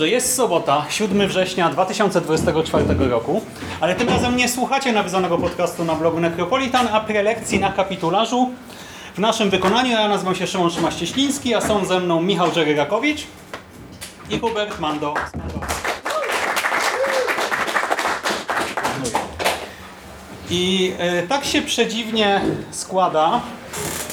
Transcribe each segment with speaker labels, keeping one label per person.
Speaker 1: dobrze, jest sobota, 7 września 2024 roku, ale tym razem nie słuchacie nawiązanego podcastu na blogu Necropolitan, a prelekcji na kapitularzu. W naszym wykonaniu ja nazywam się Szymon Szymaś-Cieśliński, a są ze mną Michał Dżeryrakowicz i Hubert Mando. I e, tak się przedziwnie składa,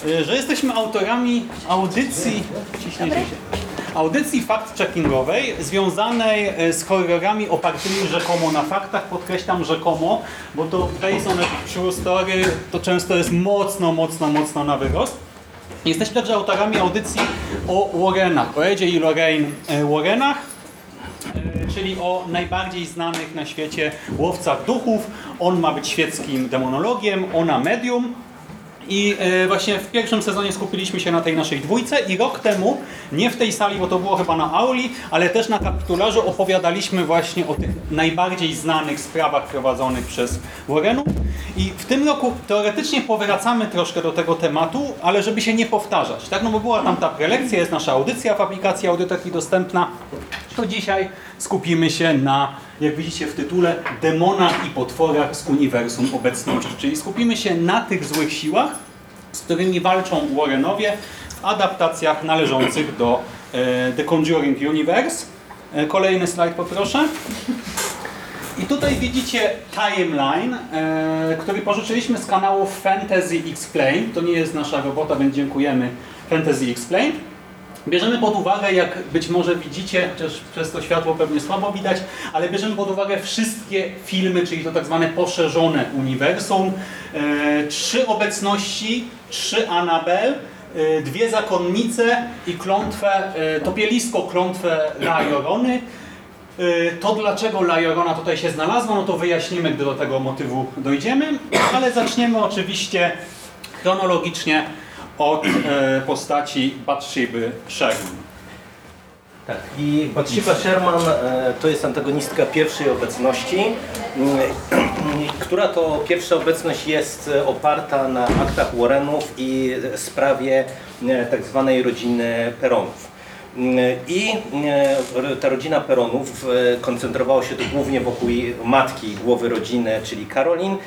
Speaker 1: e, że jesteśmy autorami audycji, ciśnijcie się, audycji fact-checkingowej związanej e, z horrorami opartymi rzekomo na faktach. Podkreślam rzekomo, bo to based on true story to często jest mocno, mocno, mocno na wyrost. Jesteśmy także autorami audycji o Warrenach, o Edzie i Lorraine e, Warrenach, e, czyli o najbardziej znanych na świecie łowcach duchów. On ma być świeckim demonologiem, ona medium. I e, właśnie w pierwszym sezonie skupiliśmy się na tej naszej dwójce i rok temu, nie w tej sali, bo to było chyba na Auli, ale też na kapitularzu opowiadaliśmy właśnie o tych najbardziej znanych sprawach prowadzonych przez Warrenów. I w tym roku teoretycznie powracamy troszkę do tego tematu, ale żeby się nie powtarzać, tak? No bo była tam ta prelekcja, jest nasza audycja w aplikacji Audyteki dostępna, to dzisiaj skupimy się na, jak widzicie w tytule, demonach i potworach z uniwersum obecności. Czyli skupimy się na tych złych siłach, z którymi walczą Warrenowie w adaptacjach należących do e, The Conjuring Universe. E, kolejny slajd poproszę. I tutaj widzicie timeline, e, który pożyczyliśmy z kanału Fantasy Explained. To nie jest nasza robota, więc dziękujemy Fantasy Explained. Bierzemy pod uwagę, jak być może widzicie, chociaż przez to światło pewnie słabo widać, ale bierzemy pod uwagę wszystkie filmy, czyli to tak zwane poszerzone uniwersum. E, trzy obecności, trzy Annabel, e, dwie zakonnice i klątwę, e, topielisko klątwę La Llorony. E, To dlaczego La Llorona tutaj się znalazła, no to wyjaśnimy, gdy do tego motywu dojdziemy, ale zaczniemy oczywiście chronologicznie od e, postaci Bathsheby Sherman.
Speaker 2: Tak, i Bathsheba Sherman e, to jest antagonistka pierwszej obecności, mm, która to pierwsza obecność jest e, oparta na aktach Warrenów i sprawie e, tak zwanej rodziny Peronów. Mm, I e, ta rodzina Peronów e, koncentrowała się tu głównie wokół matki głowy rodziny, czyli Karolin.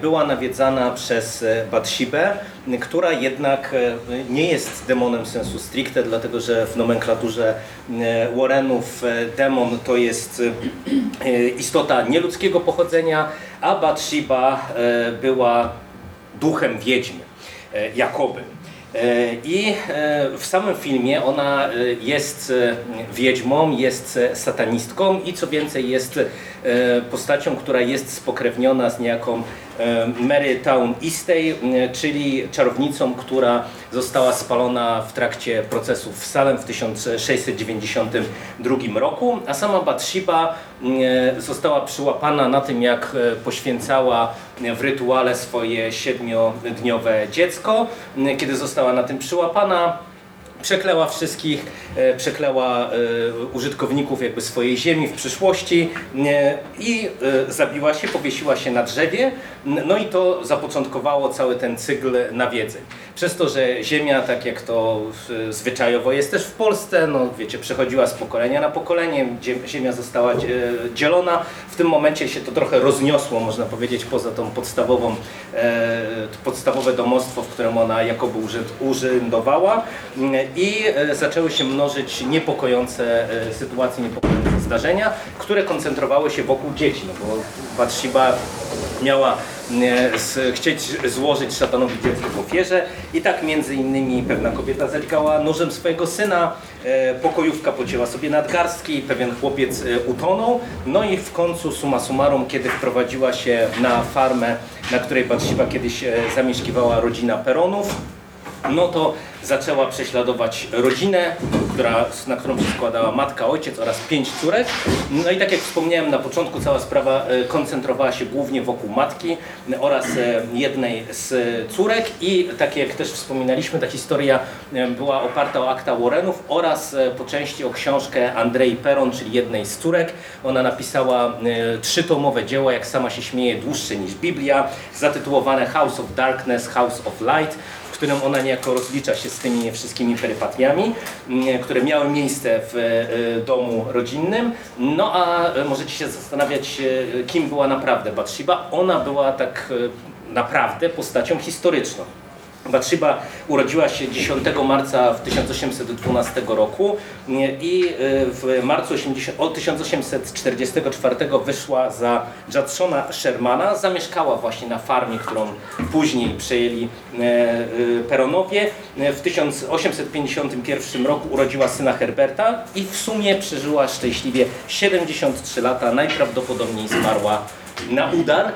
Speaker 2: Była nawiedzana przez e, Batshibę, która jednak e, nie jest demonem sensu stricte, dlatego że w nomenklaturze e, Warrenów e, demon to jest e, istota nieludzkiego pochodzenia, a Bathsheba e, była duchem wiedźmy, e, jakoby. E, I e, w samym filmie ona e, jest wiedźmą, jest satanistką i co więcej jest postacią, która jest spokrewniona z niejaką Mary Town Eastey, czyli czarownicą, która została spalona w trakcie procesów w Salem w 1692 roku, a sama Bathsheba została przyłapana na tym, jak poświęcała w rytuale swoje siedmiodniowe dziecko. Kiedy została na tym przyłapana, przekleła wszystkich, e, przekleła e, użytkowników jakby swojej ziemi w przyszłości e, i zabiła się, powiesiła się na drzewie, no i to zapoczątkowało cały ten cykl nawiedzeń. Przez to, że ziemia, tak jak to zwyczajowo jest też w Polsce, no wiecie, przechodziła z pokolenia na pokolenie, zie- ziemia została e, dzielona, w tym momencie się to trochę rozniosło, można powiedzieć, poza tą podstawową, e, podstawowe domostwo, w którym ona jakoby urzęd- urzędowała. I e, zaczęły się mnożyć niepokojące sytuacje, niepokojące zdarzenia, które koncentrowały się wokół dzieci, no bo Bathsheba miała chcieć złożyć szatanowi dziecko w ofierze. I tak między innymi pewna kobieta zaćgała nożem swojego syna, e, pokojówka pocięła sobie nadgarstki, pewien chłopiec e, utonął, no i w końcu summa summarum, kiedy wprowadziła się na farmę, na której Bathsheba kiedyś e, zamieszkiwała rodzina Peronów, no to zaczęła prześladować rodzinę, która, na którą się składała matka, ojciec oraz pięć córek. No i tak jak wspomniałem na początku, cała sprawa e, koncentrowała się głównie wokół matki e, oraz e, jednej z córek i tak jak też wspominaliśmy, ta historia była oparta o akta Warrenów oraz po części o książkę Andrei Peron, czyli jednej z córek. Ona napisała trzytomowe dzieło, jak sama się śmieje, dłuższe niż Biblia, zatytułowane House of Darkness, House of Light, którym ona niejako rozlicza się z tymi wszystkimi perypatiami, które miały miejsce w e, domu rodzinnym. No a e, możecie się zastanawiać, e, kim była naprawdę Bathsheba. Ona była tak naprawdę postacią historyczną. Bathsheba urodziła się 10 marca w 1812 roku i y, w marcu 80, od 1844 wyszła za Judshona Shermana. Zamieszkała właśnie na farmie, którą później przejęli e, e, Peronowie. W 1851 roku urodziła syna Herberta i w sumie przeżyła szczęśliwie 73 lata. Najprawdopodobniej zmarła na udar.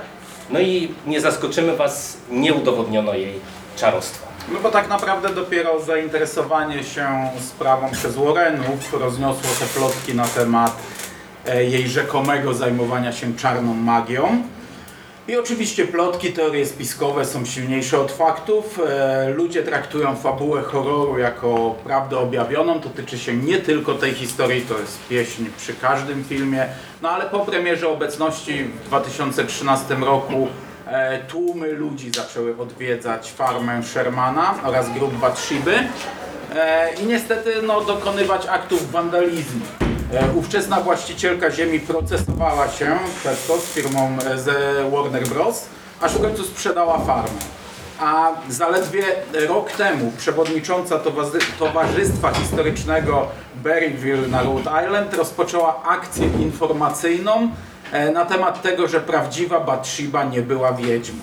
Speaker 2: No i nie zaskoczymy Was, nie udowodniono jej czarostwa.
Speaker 3: No bo tak naprawdę dopiero zainteresowanie się sprawą przez Warrenów rozniosło te plotki na temat e, jej rzekomego zajmowania się czarną magią. I oczywiście plotki, teorie spiskowe są silniejsze od faktów. E, Ludzie traktują fabułę horroru jako prawdę objawioną. To tyczy się nie tylko tej historii, to jest pieśń przy każdym filmie. No ale po premierze obecności w 2013 roku tłumy ludzi zaczęły odwiedzać farmę Shermana oraz grup Batshiby e, i niestety no, dokonywać aktów wandalizmu. E, Ówczesna właścicielka ziemi procesowała się przez to z firmą e, z Warner Bros., aż w końcu sprzedała farmę. A zaledwie rok temu przewodnicząca towarzy- Towarzystwa Historycznego Berryville na Rhode Island rozpoczęła akcję informacyjną e, na temat tego, że prawdziwa Bathsheba nie była wiedźmą.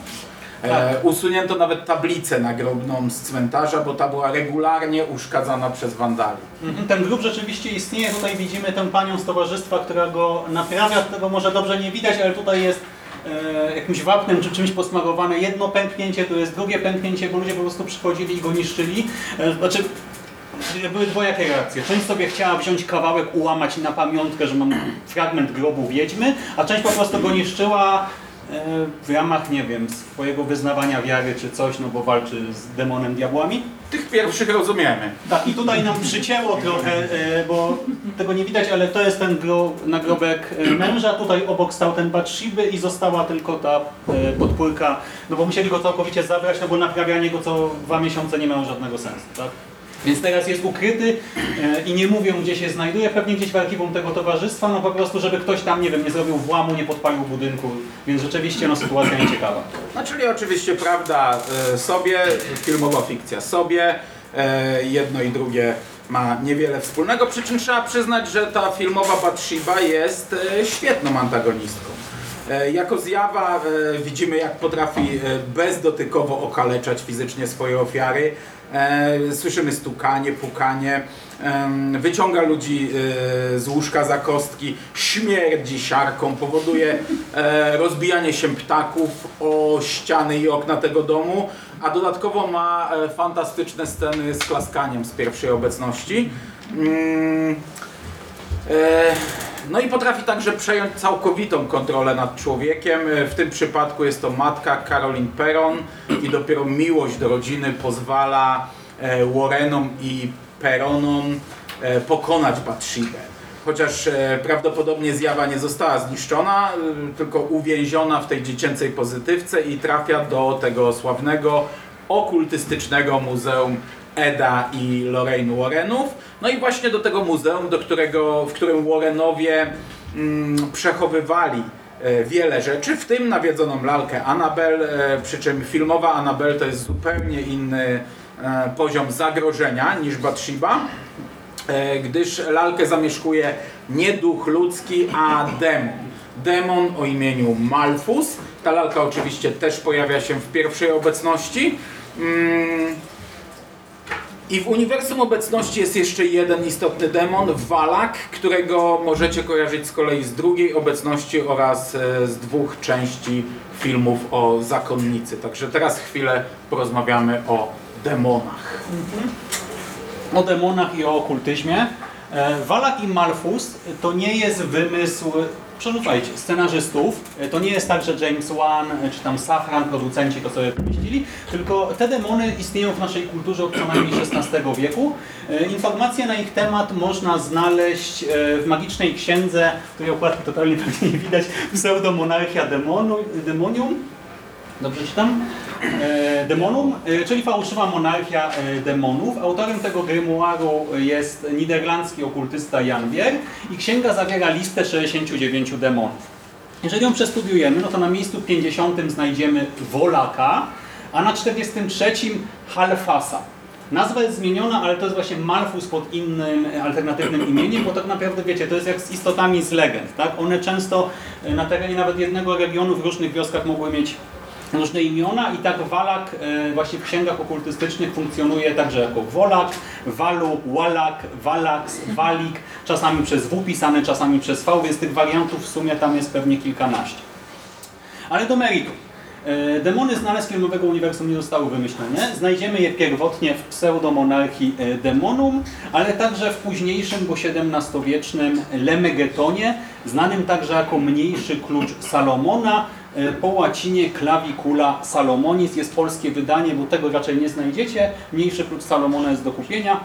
Speaker 3: E, usunięto nawet tablicę nagrobną z cmentarza, bo ta była regularnie uszkadzana przez wandali.
Speaker 1: Mhm, Ten grób rzeczywiście istnieje. Tutaj widzimy tę panią z towarzystwa, która go naprawia. Tego może dobrze nie widać, ale tutaj jest e, jakimś wapnem czy czymś posmarowane. Jedno pęknięcie, tu jest drugie pęknięcie, bo ludzie po prostu przychodzili i go niszczyli. E, znaczy, były dwojakie reakcje. Część sobie chciała wziąć kawałek, ułamać na pamiątkę, że mam fragment grobu wiedźmy, a część po prostu go niszczyła e, w ramach, nie wiem, swojego wyznawania wiary czy coś, no bo walczy z demonem diabłami.
Speaker 3: Tych pierwszych rozumiemy.
Speaker 1: Tak, i tutaj nam przycięło trochę, e, bo tego nie widać, ale to jest ten gro, nagrobek e, męża. Tutaj obok stał ten Batshiby i została tylko ta podpórka, no bo musieli go całkowicie zabrać, no bo naprawianie go co dwa miesiące nie miało żadnego sensu, tak? Więc teraz jest ukryty e, i nie mówią gdzie się znajduje, pewnie gdzieś w archiwum tego towarzystwa, no po prostu, żeby ktoś tam, nie wiem, nie zrobił włamu, nie podpalił budynku, więc rzeczywiście no sytuacja nieciekawa.
Speaker 3: No czyli oczywiście prawda e, sobie, filmowa fikcja sobie, e, jedno i drugie ma niewiele wspólnego, przy czym trzeba przyznać, że ta filmowa Bathsheba jest świetną antagonistką. Jako zjawa widzimy jak potrafi bezdotykowo okaleczać fizycznie swoje ofiary. E, Słyszymy stukanie, pukanie, wyciąga ludzi e, z łóżka za kostki, śmierdzi siarką, powoduje e, rozbijanie się ptaków o ściany i okna tego domu, a dodatkowo ma fantastyczne sceny z klaskaniem z pierwszej obecności. Mm, E, No i potrafi także przejąć całkowitą kontrolę nad człowiekiem. E, W tym przypadku jest to matka Caroline Perron i dopiero miłość do rodziny pozwala e, Warrenom i Perronom e, pokonać Batshibę. Chociaż prawdopodobnie zjawa nie została zniszczona, tylko uwięziona w tej dziecięcej pozytywce i trafia do tego sławnego okultystycznego muzeum Eda i Lorraine Warrenów. No i właśnie do tego muzeum, do którego, w którym Warrenowie mm, przechowywali e, wiele rzeczy, w tym nawiedzoną lalkę Annabel, e, przy czym filmowa Annabel to jest zupełnie inny e, poziom zagrożenia niż Bathsheba, e, gdyż lalkę zamieszkuje nie duch ludzki, a demon. Demon o imieniu Malfus. Ta lalka oczywiście też pojawia się w pierwszej obecności. I w uniwersum obecności jest jeszcze jeden istotny demon, Walak, którego możecie kojarzyć z kolei z drugiej obecności oraz e, z dwóch części filmów o zakonnicy. Także teraz chwilę porozmawiamy o demonach.
Speaker 1: o demonach i o okultyzmie. E, Walak i Malfus to nie jest wymysł, przerzucajcie, scenarzystów. E, To nie jest tak, że James Wan e, czy tam Safran, producenci to sobie wymyślili, tylko te demony istnieją w naszej kulturze od co najmniej XVI wieku. E, Informacje na ich temat można znaleźć w magicznej księdze, której okładki totalnie pewnie nie widać, Pseudomonarchia demonu, Demonium. Dobrze czytam? e, Demonum, e, czyli fałszywa monarchia e, demonów. Autorem tego grimoaru jest niderlandzki okultysta Jan Bier i księga zawiera listę 69 demonów. Jeżeli ją przestudiujemy, no to na miejscu 50 znajdziemy Wolaka, a na 43 Halfasa. Nazwa jest zmieniona, ale to jest właśnie Malfus pod innym alternatywnym imieniem, bo tak naprawdę wiecie, to jest jak z istotami z legend, tak? One często na terenie nawet jednego regionu w różnych wioskach mogły mieć różne imiona i tak Walak e, właśnie w księgach okultystycznych funkcjonuje także jako Wolak, Walu, Walak, Walax, Walik, czasami przez W pisane, czasami przez V, więc tych wariantów w sumie tam jest pewnie kilkanaście. Ale do meritum. E, Demony z znalezisk filmowego uniwersum nie zostały wymyślone. Znajdziemy je pierwotnie w pseudomonarchii e, Demonum, ale także w późniejszym, bo XVII-wiecznym Lemegetonie, znanym także jako mniejszy klucz Salomona, po łacinie Clavicula Salomonis. Jest polskie wydanie, bo tego raczej nie znajdziecie. Mniejszy klucz Salomona jest do kupienia.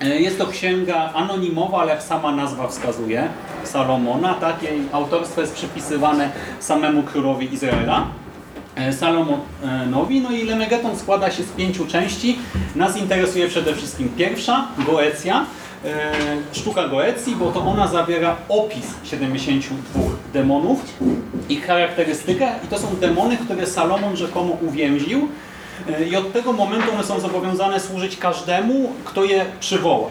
Speaker 1: E, Jest to księga anonimowa, ale jak sama nazwa wskazuje, Salomona. Tak, jej autorstwo jest przypisywane samemu królowi Izraela. e, Salomonowi. No i Lemegeton składa się z pięciu części. Nas interesuje przede wszystkim pierwsza, Goecja, e, sztuka Goecji, bo to ona zawiera opis 72 demonów, ich charakterystykę i to są demony, które Salomon rzekomo uwięził e, i od tego momentu one są zobowiązane służyć każdemu, kto je przywoła.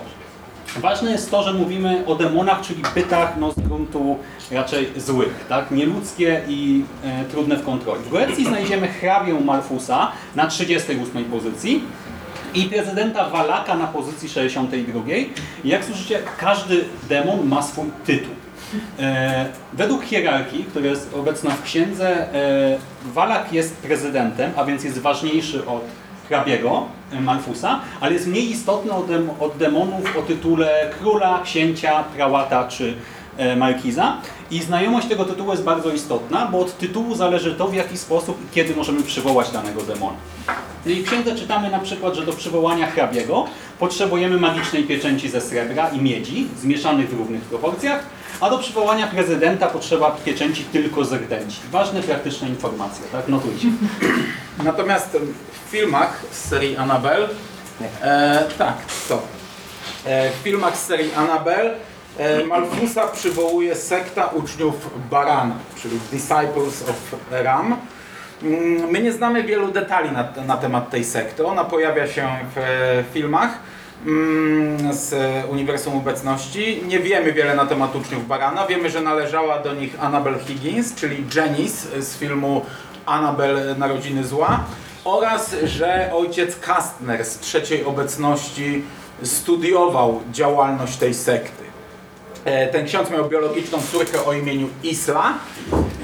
Speaker 1: Ważne jest to, że mówimy o demonach, czyli bytach no, z gruntu raczej złych, tak? nieludzkie i e, trudne w kontroli. W Goecji znajdziemy hrabię Malfusa na 38 pozycji i prezydenta Walaka na pozycji 62. I jak słyszycie, każdy demon ma swój tytuł. E, według hierarchii, która jest obecna w księdze, e, Walak jest prezydentem, a więc jest ważniejszy od hrabiego e, Malfusa, ale jest mniej istotny od, od demonów o tytule króla, księcia, prałata czy markiza. I znajomość tego tytułu jest bardzo istotna, bo od tytułu zależy to, w jaki sposób i kiedy możemy przywołać danego demona. No i w księdze czytamy na przykład, że do przywołania hrabiego potrzebujemy magicznej pieczęci ze srebra i miedzi, zmieszanych w równych proporcjach, a do przywołania prezydenta potrzeba pieczęci tylko z rdęci. Ważne, praktyczne informacje, tak? Notujcie.
Speaker 3: Natomiast w filmach z serii Annabelle, e, tak, to. E, w filmach z serii Annabelle Malfusa przywołuje sekta uczniów Barana, czyli Disciples of Ram. Mm, My nie znamy wielu detali na, na temat tej sekty. Ona pojawia się w e, filmach mm, z Uniwersum Obecności. Nie wiemy wiele na temat uczniów Barana. Wiemy, że należała do nich Annabelle Higgins, czyli Janice z filmu Annabelle Narodziny Zła oraz, że ojciec Kastner z trzeciej obecności studiował działalność tej sekty. E, Ten ksiądz miał biologiczną córkę o imieniu Isla.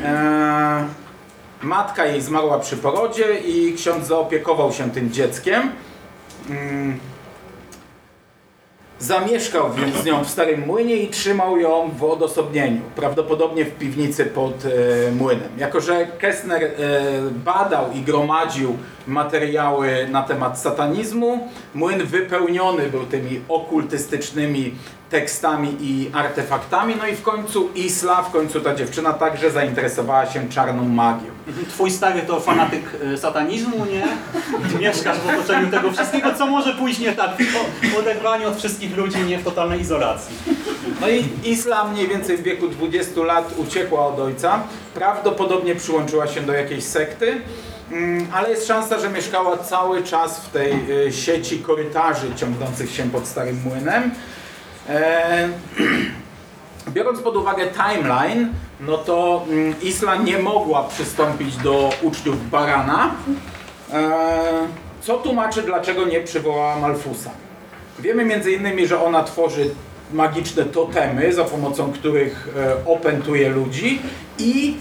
Speaker 3: E, Matka jej zmarła przy porodzie i ksiądz zaopiekował się tym dzieckiem. Mm. Zamieszkał więc z nią w Starym Młynie i trzymał ją w odosobnieniu, prawdopodobnie w piwnicy pod e, młynem. Jako, że Kessner badał i gromadził materiały na temat satanizmu, młyn wypełniony był tymi okultystycznymi tekstami i artefaktami, no i w końcu Isla, w końcu ta dziewczyna także zainteresowała się czarną magią.
Speaker 1: Twój stary to fanatyk e, satanizmu, nie? Mieszkasz w otoczeniu tego wszystkiego, co może pójść nie tak, w oderwaniu od wszystkich ludzi, nie w totalnej izolacji.
Speaker 3: No i Isla mniej więcej w wieku 20 lat uciekła od ojca. Prawdopodobnie przyłączyła się do jakiejś sekty, mm, ale jest szansa, że mieszkała cały czas w tej y, sieci korytarzy ciągnących się pod Starym Młynem. E, Biorąc pod uwagę timeline, no to mm, Isla nie mogła przystąpić do uczniów Barana, e, co tłumaczy, dlaczego nie przywołała Malfusa. Wiemy między innymi, że ona tworzy magiczne totemy, za pomocą których e, opętuje ludzi i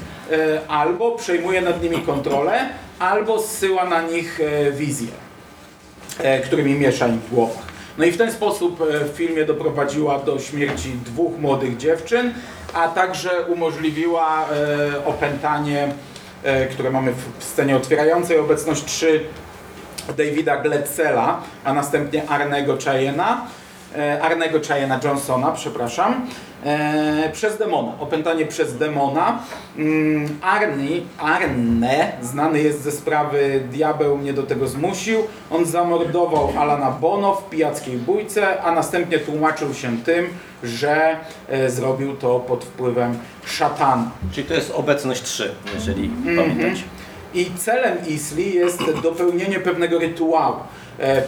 Speaker 3: albo przejmuje nad nimi kontrolę, albo zsyła na nich wizje, którymi miesza im w głowach. No i w ten sposób e, w filmie doprowadziła do śmierci dwóch młodych dziewczyn, a także umożliwiła e, opętanie, e, które mamy w- scenie otwierającej obecność 3 Davida Gletzela, a następnie Arnego Chayena. E, Arnego Chayena Johnsona, przepraszam, e, przez demona, opętanie przez demona. Mm, Arny, Arne, znany jest ze sprawy Diabeł mnie do tego zmusił. On zamordował Alana Bono w pijackiej bójce, a następnie tłumaczył się tym, że e, zrobił to pod wpływem szatana.
Speaker 2: Czyli to jest obecność 3, jeżeli
Speaker 3: Mhm.
Speaker 2: pamiętać.
Speaker 3: I celem Isli jest dopełnienie pewnego rytuału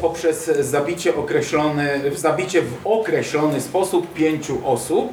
Speaker 3: poprzez zabicie, określony, zabicie w określony sposób pięciu osób.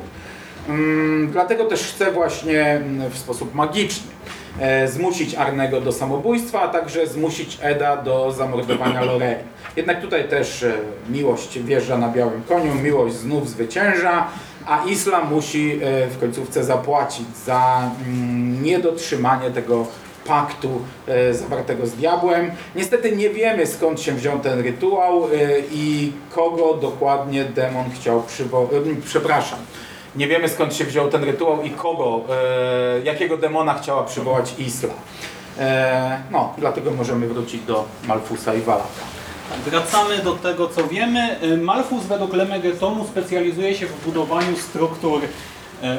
Speaker 3: Mm, dlatego też chcę właśnie mm, w sposób magiczny e, zmusić Arnego do samobójstwa, a także zmusić Eda do zamordowania Loreli. Jednak tutaj też e, miłość wjeżdża na białym koniu, miłość znów zwycięża, a Islam musi e, w końcówce zapłacić za mm, niedotrzymanie tego paktu e, zawartego z diabłem. Niestety nie wiemy skąd się wziął ten rytuał e, i kogo dokładnie demon chciał przywołać. Przepraszam. Nie wiemy skąd się wziął ten rytuał i kogo, e, jakiego demona chciała przywołać Isla. E, no, dlatego możemy wrócić do Malfusa i Valaka.
Speaker 1: Wracamy do tego, co wiemy. Malfus według Lemegetonu specjalizuje się w budowaniu struktur e,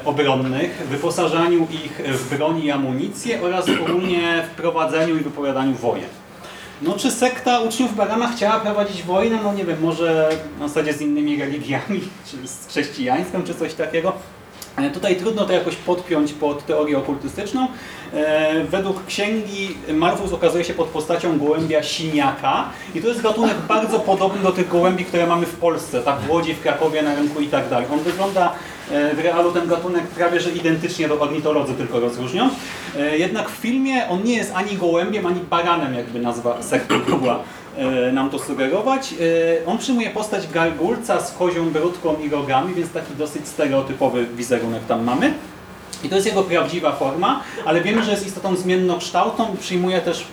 Speaker 1: obronnych, wyposażaniu ich w broń i amunicję oraz ogólnie w prowadzeniu i wypowiadaniu wojen. No czy sekta uczniów Barana chciała prowadzić wojnę? No nie wiem, może na zasadzie z innymi religiami, czy z chrześcijaństwem, czy coś takiego. E, Tutaj trudno to jakoś podpiąć pod teorię okultystyczną. E, Według księgi Malfus okazuje się pod postacią gołębia siniaka i to jest gatunek bardzo podobny do tych gołębi, które mamy w Polsce, tak w Łodzi, w Krakowie, na rynku i tak dalej. On wygląda e, w realu ten gatunek prawie że identycznie do ornitolodzy tylko rozróżnią. Jednak w filmie on nie jest ani gołębiem, ani baranem, jakby nazwa sekty mogła e, nam to sugerować. E, On przyjmuje postać gargulca z kozią brudką i rogami, więc taki dosyć stereotypowy wizerunek tam mamy. I to jest jego prawdziwa forma, ale wiemy, że jest istotą zmiennokształtną i przyjmuje też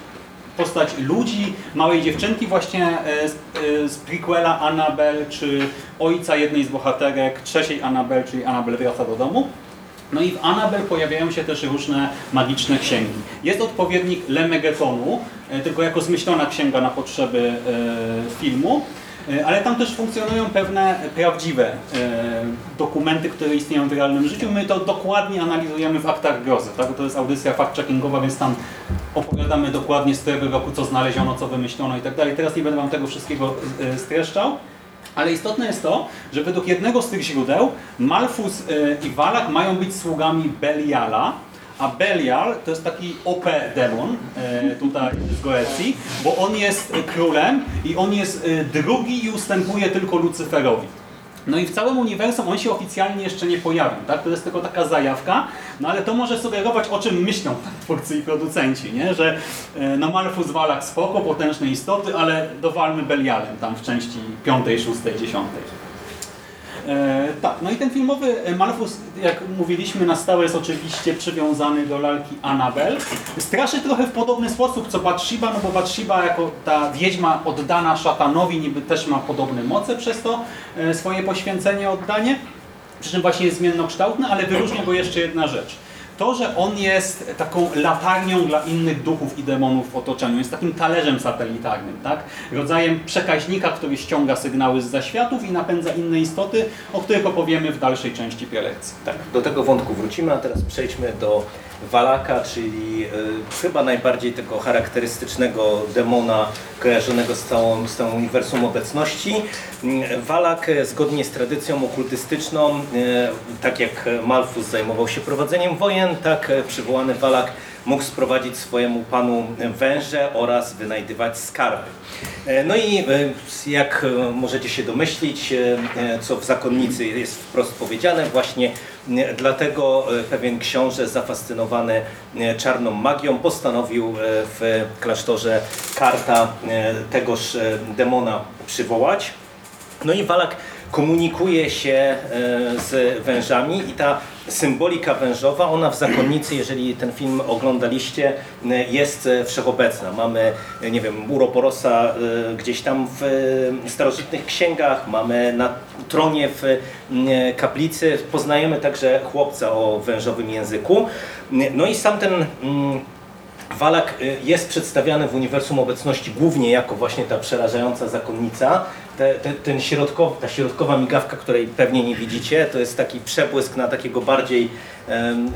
Speaker 1: postać ludzi, małej dziewczynki właśnie e, z, e, z prequela Annabelle, czy ojca jednej z bohaterek, trzeciej Annabelle, czyli Annabelle wraca do domu. No i w Annabelle pojawiają się też różne magiczne księgi. Jest odpowiednik Lemegetonu, e, tylko jako zmyślona księga na potrzeby e, filmu, e, ale tam też funkcjonują pewne prawdziwe dokumenty, które istnieją w realnym życiu. My to dokładnie analizujemy w aktach grozy. Tak? To jest audycja fact-checkingowa, więc tam opowiadamy dokładnie z którego roku, co znaleziono, co wymyślono i tak dalej. Teraz nie będę Wam tego wszystkiego streszczał. Ale istotne jest to, że według jednego z tych źródeł Malfus e, i Valak mają być sługami Beliala, a Belial to jest taki OP demon e, tutaj z Goecji, bo on jest królem i on jest e, drugi i ustępuje tylko Lucyferowi. No i w całym uniwersum on się oficjalnie jeszcze nie pojawił, tak? To jest tylko taka zajawka, no ale to może sugerować o czym myślą twórcy i producenci, nie? Że e, no Malfus Valak spoko, potężne istoty, ale dowalmy Belialem tam w części 5, 6, 10. E, tak, no i ten filmowy Malfus, jak mówiliśmy na stałe, jest oczywiście przywiązany do lalki Annabelle. Straszy trochę w podobny sposób co Bathsheba, no bo Bathsheba jako ta wiedźma oddana szatanowi niby też ma podobne moce przez to e, swoje poświęcenie, oddanie. Przy czym właśnie jest zmiennokształtny, ale wyróżnia go jeszcze jedna rzecz. To, że on jest taką latarnią dla innych duchów i demonów w otoczeniu, jest takim talerzem satelitarnym, tak? rodzajem przekaźnika, który ściąga sygnały z zaświatów i napędza inne istoty, o których opowiemy w dalszej części prelekcji.
Speaker 2: Tak, do tego wątku wrócimy, a teraz przejdźmy do Walaka, czyli y, chyba najbardziej tego charakterystycznego demona kojarzonego z całą, z całą uniwersum obecności. Mm, Walak e, zgodnie z tradycją okultystyczną, y, tak jak Malfus zajmował się prowadzeniem wojen, tak e, przywołany Walak mógł sprowadzić swojemu panu węże oraz wynajdywać skarby. E, No i e, jak możecie się domyślić, co w zakonnicy jest wprost powiedziane, właśnie dlatego pewien książę zafascynowany czarną magią postanowił w klasztorze Karta tegoż demona przywołać. No i Walak komunikuje się e, z wężami i ta symbolika wężowa, ona w zakonnicy, jeżeli ten film oglądaliście, e, jest e, wszechobecna. Mamy, nie wiem, Uroborosa e, gdzieś tam w starożytnych księgach, mamy na tronie w kaplicy, poznajemy także chłopca o wężowym języku. No i sam ten mm, Walak jest przedstawiany w uniwersum obecności głównie jako właśnie ta przerażająca zakonnica. Te, te, ten środkowy, ta środkowa migawka, której pewnie nie widzicie, to jest taki przebłysk na takiego bardziej em, e,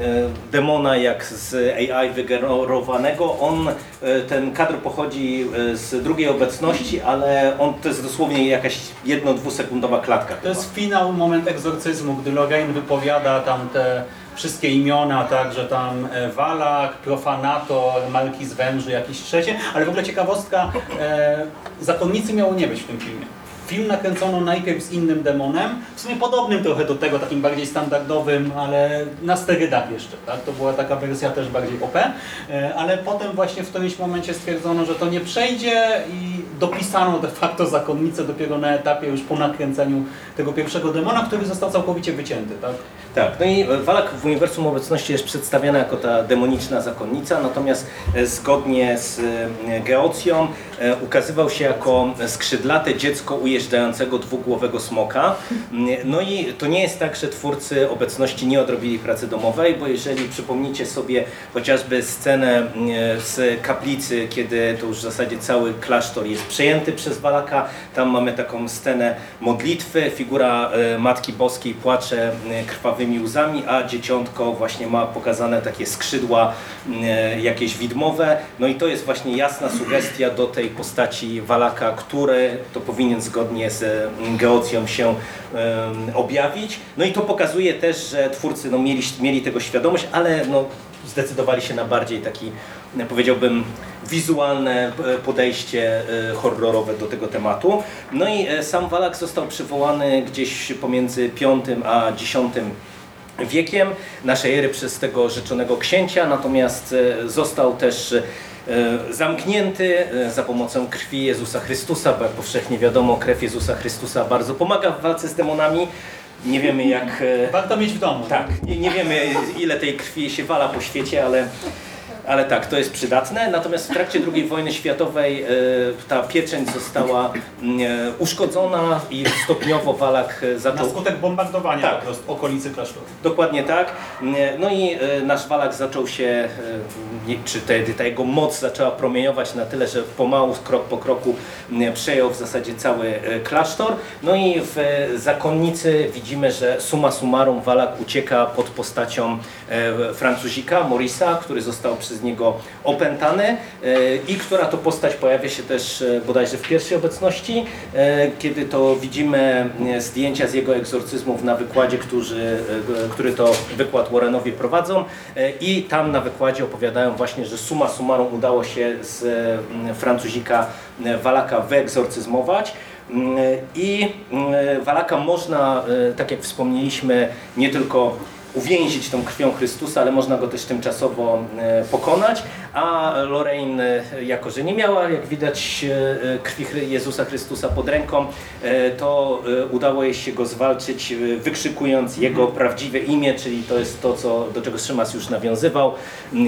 Speaker 2: demona jak z AI wygenerowanego. On, e, ten kadr pochodzi e, z drugiej obecności, ale on to jest dosłownie jakaś jedno-dwusekundowa klatka.
Speaker 1: To jest finał, moment egzorcyzmu, gdy Lorraine wypowiada tam te wszystkie imiona, tak, że tam e, Walak, Profanator, Malki z Węży, jakiś trzecie, ale w ogóle ciekawostka, e, zakonnicy miało nie być w tym filmie. Film nakręcono najpierw z innym demonem, w sumie podobnym trochę do tego, takim bardziej standardowym, ale na sterydach jeszcze, tak? To była taka wersja też bardziej OP, e, ale potem właśnie w którymś momencie stwierdzono, że to nie przejdzie i dopisano de facto zakonnicę dopiero na etapie już po nakręceniu tego pierwszego demona, który został całkowicie wycięty, tak?
Speaker 2: Tak, no i Walak w uniwersum obecności jest przedstawiana jako ta demoniczna zakonnica, natomiast e, zgodnie z e, Geocją ukazywał się jako skrzydlate dziecko ujeżdżającego dwugłowego smoka. Mm, No i to nie jest tak, że twórcy obecności nie odrobili pracy domowej, bo jeżeli przypomnicie sobie chociażby scenę mm, z kaplicy, kiedy to już w zasadzie cały klasztor jest przejęty przez Walaka, tam mamy taką scenę modlitwy, figura e, Matki Boskiej płacze e, krwawymi łzami, a dzieciątko właśnie ma pokazane takie skrzydła e, jakieś widmowe. No i to jest właśnie jasna sugestia do tej postaci Walaka, który to powinien zgodnie z e, Geocją się objawić. No i to pokazuje też, że twórcy no, mieli, mieli tego świadomość, ale no, zdecydowali się na bardziej taki, powiedziałbym, wizualne e, podejście e, horrorowe do tego tematu. No i e, sam Walak został przywołany gdzieś pomiędzy V a X wiekiem naszej ery przez tego rzeczonego księcia, natomiast został też zamknięty e, za pomocą krwi Jezusa Chrystusa, bo jak powszechnie wiadomo, krew Jezusa Chrystusa bardzo pomaga w walce z demonami. Nie wiemy jak e,
Speaker 1: Warto mieć w domu.
Speaker 2: tak, nie, nie wiemy ile tej krwi się wala po świecie, ale, ale tak, to jest przydatne. Natomiast w trakcie II wojny światowej e, ta pieczęć została e, uszkodzona i stopniowo Walak e,
Speaker 1: Na
Speaker 2: zaczął...
Speaker 1: skutek bombardowania
Speaker 2: Tak.
Speaker 1: po prostu okolicy klasztoru.
Speaker 2: Dokładnie tak. No i nasz Walak zaczął się, czy te, ta jego moc zaczęła promieniować na tyle, że pomału, krok po kroku przejął w zasadzie cały klasztor. No i w zakonnicy widzimy, że summa summarum Walak ucieka pod postacią Francuzika, Morisa, który został przez niego opętany e, i która to postać pojawia się też e, bodajże w pierwszej obecności, e, kiedy to widzimy e, zdjęcia z jego egzorcyzmów na wykładzie, którzy, e, który to wykład Warrenowie prowadzą e, i tam na wykładzie opowiadają właśnie, że summa summarum udało się z e, Francuzika e, Walaka wyegzorcyzmować. Mm, I mm, Walaka można, e, tak jak wspomnieliśmy, nie tylko uwięzić tą krwią Chrystusa, ale można go też tymczasowo e, pokonać, a Lorraine, e, jako że nie miała, jak widać, e, krwi Jezusa Chrystusa pod ręką, to udało jej się go zwalczyć, wykrzykując jego prawdziwe imię, czyli to jest to, co, do czego Szymas już nawiązywał,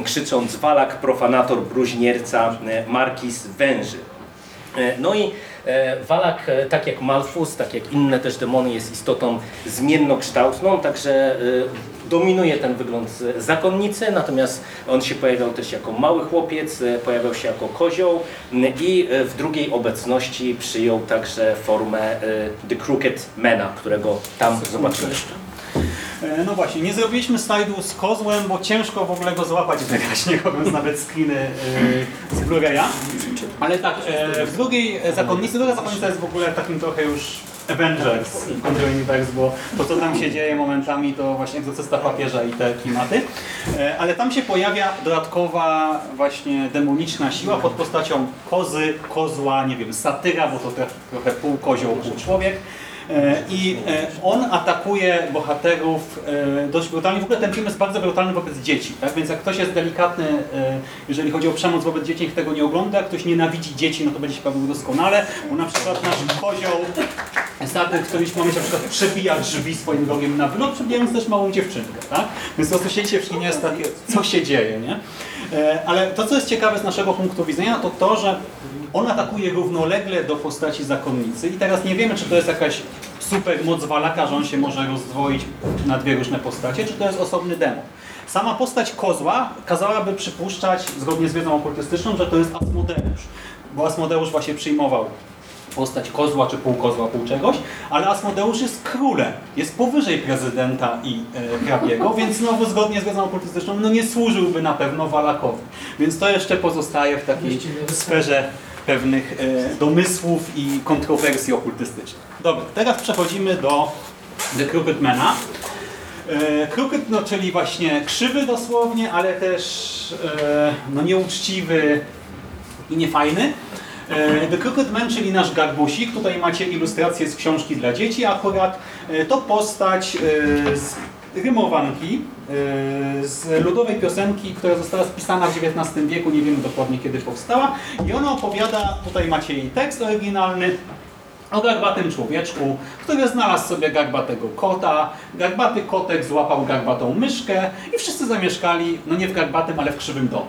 Speaker 2: krzycząc Walak, profanator, bluźnierca, markiz węży. No i Walak, tak jak Malfus, tak jak inne też demony, jest istotą zmiennokształtną, także dominuje ten wygląd zakonnicy, natomiast on się pojawiał też jako mały chłopiec, e, pojawiał się jako kozioł i e, w drugiej obecności przyjął także formę e, The Crooked Mana, którego tam zobaczymy.
Speaker 1: E, No właśnie, nie zrobiliśmy slajdu z kozłem, bo ciężko w ogóle go złapać wyraźnie, robiąc nawet screeny e, z Blu-raya. Ale tak, e, w drugiej zakonnicy, druga zakonnica jest w ogóle takim trochę już Avengers w Contra Universe, bo to co tam się dzieje momentami to właśnie egzorcysta papieża i te klimaty. Ale tam się pojawia dodatkowa właśnie demoniczna siła pod postacią kozy, kozła, nie wiem, satyra, bo to trochę pół kozioł, pół człowiek. E, I e, on atakuje bohaterów e, dość brutalnie. W ogóle ten film jest bardzo brutalny wobec dzieci, tak? więc jak ktoś jest delikatny, jeżeli chodzi o przemoc wobec dzieci, niech tego nie ogląda. Jak ktoś nienawidzi dzieci, no to będzie się bawił doskonale, bo na przykład nasz kozioł Satyr w którymś momencie na przykład przebija drzwi swoim wrogiem na wylot, przebijając też małą dziewczynkę, tak? Więc po prostu siedzicie w kinie jest takie, co się dzieje, nie? E, Ale to, co jest ciekawe z naszego punktu widzenia, to to, że on atakuje równolegle do postaci zakonnicy i teraz nie wiemy, czy to jest jakaś super moc walaka, że on się może rozdwoić na dwie różne postacie, czy to jest osobny demon. Sama postać kozła kazałaby przypuszczać, zgodnie z wiedzą okultystyczną, że to jest Asmodeusz. Bo Asmodeusz właśnie przyjmował postać kozła czy półkozła, pół czegoś, ale Asmodeusz jest królem, jest powyżej prezydenta i e, hrabiego, więc znowu zgodnie z wiedzą okultystyczną no nie służyłby na pewno Walakowi. Więc to jeszcze pozostaje w takiej sferze pewnych e, domysłów i kontrowersji okultystycznych. Dobra, teraz przechodzimy do The Crooked Mana. E, Crooked, no czyli właśnie krzywy dosłownie, ale też e, no nieuczciwy i niefajny. E, The Crooked Man, czyli nasz garbusik. Tutaj macie ilustrację z książki dla dzieci akurat. E, To postać e, z rymowanki, z ludowej piosenki, która została spisana w XIX wieku, nie wiemy dokładnie kiedy powstała. I ona opowiada, tutaj macie jej tekst oryginalny, o garbatym człowieczku, który znalazł sobie garbatego kota. Garbaty kotek złapał garbatą myszkę i wszyscy zamieszkali, no nie w garbatym, ale w krzywym domu.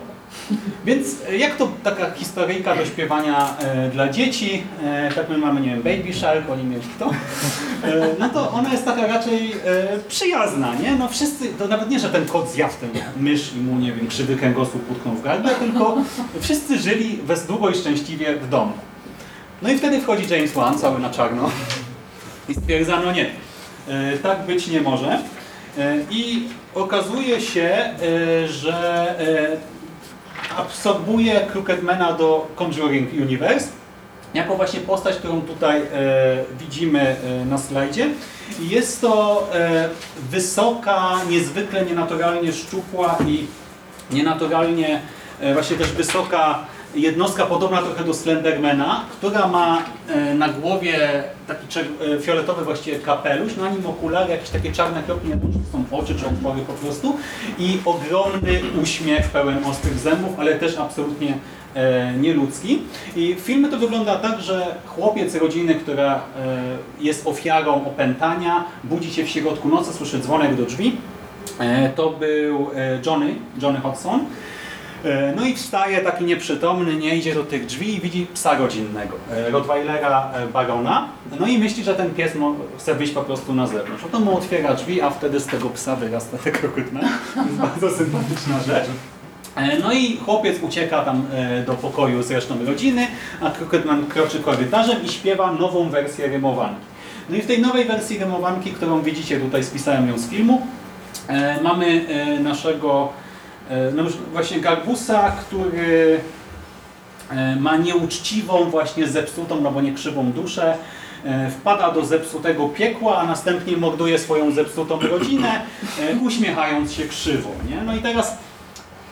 Speaker 1: Więc e, jak to taka historyjka do śpiewania e, dla dzieci, e, tak my mamy, nie wiem, Baby Shark, oni mieli to, e, no to ona jest taka raczej e, przyjazna, nie? No wszyscy, to nawet nie, że ten kot zjadł tę mysz i mu, nie wiem, krzywy kręgosłup utknął w gardle, tylko wszyscy żyli bez długo i szczęśliwie w domu. No i wtedy wchodzi James Wan, cały na czarno i stwierdza, no nie, e, tak być nie może. I okazuje się, że absorbuje Crookedmana do Conjuring Universe jako właśnie postać, którą tutaj e, widzimy e, na slajdzie. Jest to e, wysoka, niezwykle nienaturalnie szczupła i nienaturalnie e, właśnie też wysoka jednostka podobna trochę do Slendermana, która ma e, na głowie taki e, fioletowy właściwie kapelusz, na nim okulary, jakieś takie czarne kropki, są oczy czy otwory po prostu i ogromny uśmiech pełen ostrych zębów, ale też absolutnie e, nieludzki. I w filmie to wygląda tak, że chłopiec rodziny, która jest ofiarą opętania, budzi się w środku nocy, słyszy dzwonek do drzwi. To był Johnny, Johnny Hodgson. E, No i wstaje taki nieprzytomny, nie idzie do tych drzwi i widzi psa rodzinnego, e, Rottweilera e, Barona. No i myśli, że ten pies chce wyjść po prostu na zewnątrz. No to mu otwiera drzwi, a wtedy z tego psa wyrasta. To jest bardzo sympatyczna rzecz. E, No i chłopiec ucieka tam e, do pokoju z resztą rodziny, a Crookedman kroczy korytarzem i śpiewa nową wersję rymowanki. No i w tej nowej wersji rymowanki, którą widzicie tutaj, spisałem ją z filmu, e, mamy e, naszego e, no już właśnie Garbusa, który e, ma nieuczciwą, właśnie zepsutą, no bo nie krzywą duszę, e, wpada do zepsutego piekła, a następnie morduje swoją zepsutą rodzinę, e, uśmiechając się krzywo. Nie? No i teraz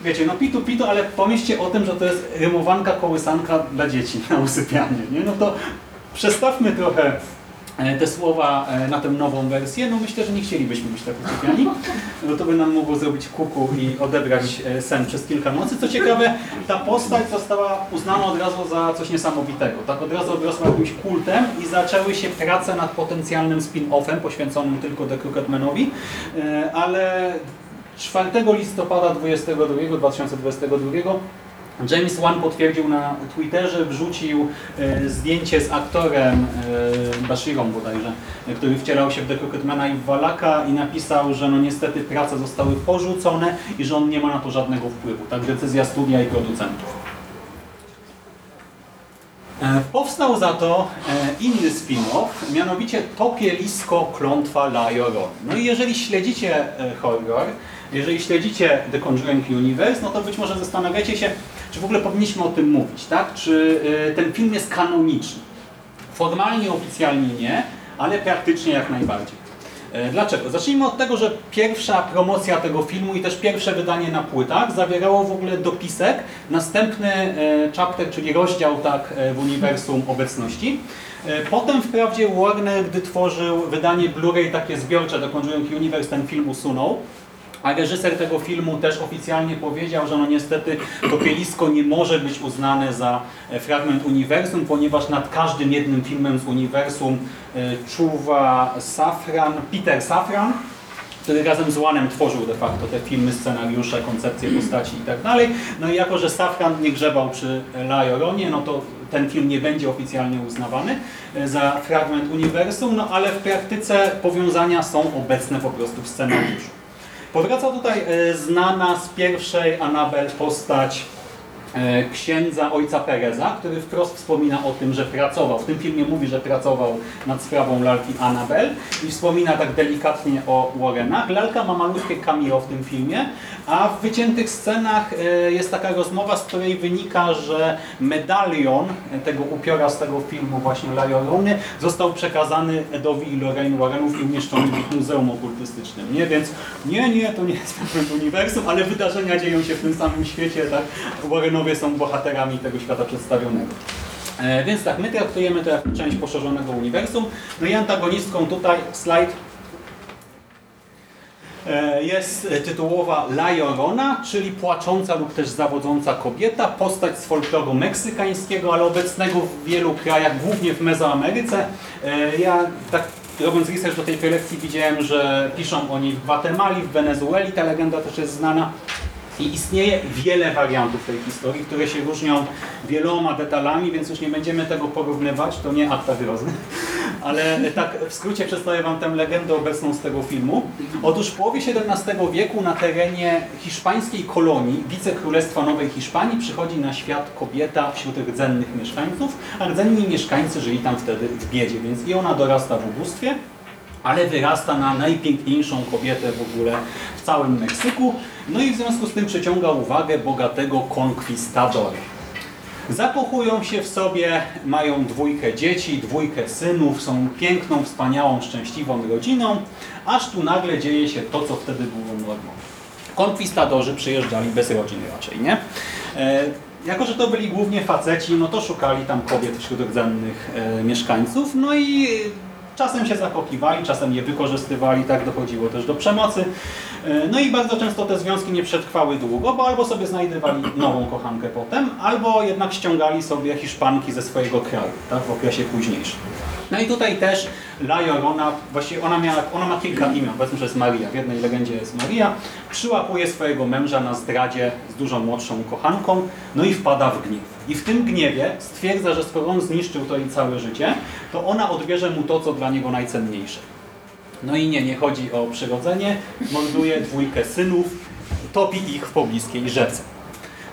Speaker 1: Wiecie, no pitu pitu, ale pomyślcie o tym, że to jest rymowanka kołysanka dla dzieci na usypianie, nie? No to przestawmy trochę e, te słowa e, na tę nową wersję. No myślę, że nie chcielibyśmy być tak usypiani, bo to by nam mogło zrobić kuku i odebrać e, sen przez kilka nocy. Co ciekawe, ta postać została uznana od razu za coś niesamowitego. Tak od razu odrosła jakimś kultem i zaczęły się prace nad potencjalnym spin-offem poświęconym tylko The Crooked-Manowi, e, ale 4 listopada 22, 2022 James Wan potwierdził na Twitterze, wrzucił e, zdjęcie z aktorem e, Bashirą bodajże, który wcielał się w The i w Walaka i napisał, że no niestety prace zostały porzucone i że on nie ma na to żadnego wpływu. Tak decyzja studia i producentów. E, Powstał za to inny spin-off, mianowicie Topielisko Klątwa La Llorona. No i jeżeli śledzicie horror, jeżeli śledzicie The Conjuring Universe, no to być może zastanawiacie się, czy w ogóle powinniśmy o tym mówić, tak? Czy e, ten film jest kanoniczny. Formalnie, oficjalnie nie, ale praktycznie jak najbardziej. E, Dlaczego? Zacznijmy od tego, że pierwsza promocja tego filmu i też pierwsze wydanie na płytach zawierało w ogóle dopisek, następny e, chapter, czyli rozdział tak e, w uniwersum obecności. Potem wprawdzie Warner, gdy tworzył wydanie Blu-ray takie zbiorcze do Conjuring Universe, ten film usunął. A reżyser tego filmu też oficjalnie powiedział, że no niestety Topielisko nie może być uznane za e, fragment uniwersum, ponieważ nad każdym jednym filmem z uniwersum e, czuwa Safran, Peter Safran, który razem z Łanem tworzył de facto te filmy, scenariusze, koncepcje postaci i tak dalej. No i jako, że Safran nie grzebał przy La Lloronie, no to ten film nie będzie oficjalnie uznawany e, za fragment uniwersum, no ale w praktyce powiązania są obecne po prostu w scenariuszu. Powraca tutaj e, znana z pierwszej Anabel postać księdza ojca Pereza, który wprost wspomina o tym, że pracował, w tym filmie mówi, że pracował nad sprawą lalki Annabel i wspomina tak delikatnie o Warrenach. Lalka ma malutkie cameo w tym filmie, a w wyciętych scenach e, jest taka rozmowa, z której wynika, że medalion tego upiora z tego filmu właśnie La Llorony został przekazany Edowi i Lorraine Warrenów i umieszczony w muzeum okultystycznym. Nie, więc nie, nie, to nie jest fragment uniwersum, ale wydarzenia dzieją się w tym samym świecie, tak? Warrenowie są bohaterami tego świata przedstawionego. E, więc tak, my traktujemy to jako część poszerzonego uniwersum. No i antagonistką tutaj, slajd, E, jest tytułowa La Llorona, czyli płacząca lub też zawodząca kobieta, postać z folkloru meksykańskiego, ale obecnego w wielu krajach, głównie w Mezoameryce. E, Ja tak robiąc research do tej kolekcji widziałem, że piszą o w Gwatemali, w Wenezueli, ta legenda też jest znana. I istnieje wiele wariantów tej historii, które się różnią wieloma detalami, więc już nie będziemy tego porównywać, to nie akta grozy. Ale tak w skrócie przedstawię Wam tę legendę obecną z tego filmu. Otóż w połowie XVII wieku na terenie hiszpańskiej kolonii, wicekrólestwa Nowej Hiszpanii, przychodzi na świat kobieta wśród rdzennych mieszkańców, a rdzenni mieszkańcy żyli tam wtedy w biedzie, więc i ona dorasta w ubóstwie, ale wyrasta na najpiękniejszą kobietę w ogóle w całym Meksyku. No i w związku z tym przyciąga uwagę bogatego konkwistadora. Zakochują się w sobie, mają dwójkę dzieci, dwójkę synów, są piękną, wspaniałą, szczęśliwą rodziną, aż tu nagle dzieje się to, co wtedy było normą. Konkwistadorzy przyjeżdżali bez rodzin raczej, nie? E, jako, że to byli głównie faceci, no to szukali tam kobiet wśród rdzennych e, mieszkańców, no i czasem się zakochiwali, czasem je wykorzystywali, tak dochodziło też do przemocy. E, No i bardzo często te związki nie przetrwały długo, bo albo sobie znajdowali nową kochankę potem, albo jednak ściągali sobie Hiszpanki ze swojego kraju, tak, w okresie późniejszym. No i tutaj też La Llorona, właściwie ona, miała, ona ma kilka imion, powiedzmy, że jest Maria, w jednej legendzie jest Maria, przyłapuje swojego męża na zdradzie z dużo młodszą kochanką, no i wpada w gniew. I w tym gniewie stwierdza, że skoro on zniszczył to jej całe życie, to ona odbierze mu to, co dla niego najcenniejsze. No i nie, nie chodzi o przyrodzenie, morduje dwójkę synów, topi ich w pobliskiej rzece.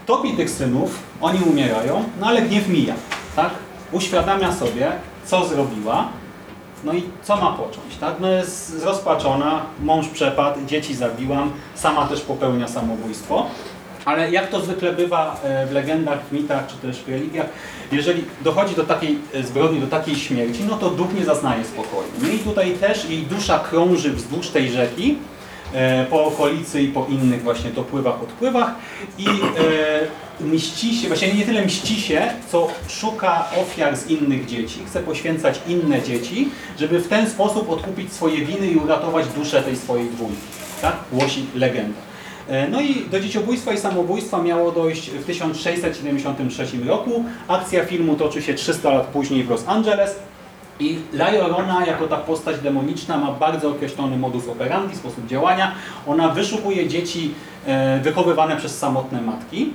Speaker 1: Topi tych synów, oni umierają, no ale gniew mija, tak? Uświadamia sobie, co zrobiła, no i co ma począć, tak? No jest zrozpaczona, mąż przepadł, dzieci zabiłam, sama też popełnia samobójstwo. Ale jak to zwykle bywa e, w legendach, w mitach czy też w religiach, jeżeli dochodzi do takiej e, zbrodni, do takiej śmierci, no to duch nie zaznaje spokoju. No i tutaj też jej dusza krąży wzdłuż tej rzeki, e, po okolicy i po innych właśnie dopływach, odpływach i mści się, właśnie nie tyle mści się, co szuka ofiar z innych dzieci, chce poświęcać inne dzieci, żeby w ten sposób odkupić swoje winy i uratować duszę tej swojej dwójki. Tak głosi legenda. E, No i do dzieciobójstwa i samobójstwa miało dojść w 1673 roku. Akcja filmu toczy się 300 lat później w Los Angeles. I La Llorona jako ta postać demoniczna ma bardzo określony modus operandi, sposób działania. Ona wyszukuje dzieci e, wychowywane przez samotne matki.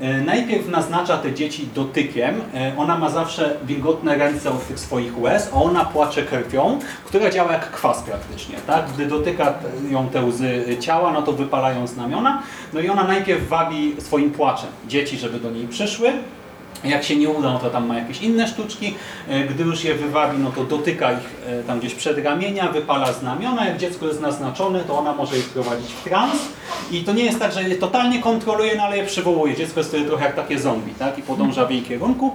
Speaker 1: E, Najpierw naznacza te dzieci dotykiem. E, Ona ma zawsze wilgotne ręce od tych swoich łez, a ona płacze krwią, która działa jak kwas praktycznie. Tak? Gdy dotyka ją te łzy ciała, no to wypalają znamiona. No i ona najpierw wabi swoim płaczem dzieci, żeby do niej przyszły. Jak się nie uda, no to tam ma jakieś inne sztuczki. E, Gdy już je wywabi, no to dotyka ich e, tam gdzieś przed ramienia, wypala znamiona. Jak dziecko jest naznaczone, to ona może je wprowadzić w trans. I to nie jest tak, że je totalnie kontroluje, no ale je przywołuje. Dziecko jest trochę jak takie zombie, tak? I podąża w jej kierunku.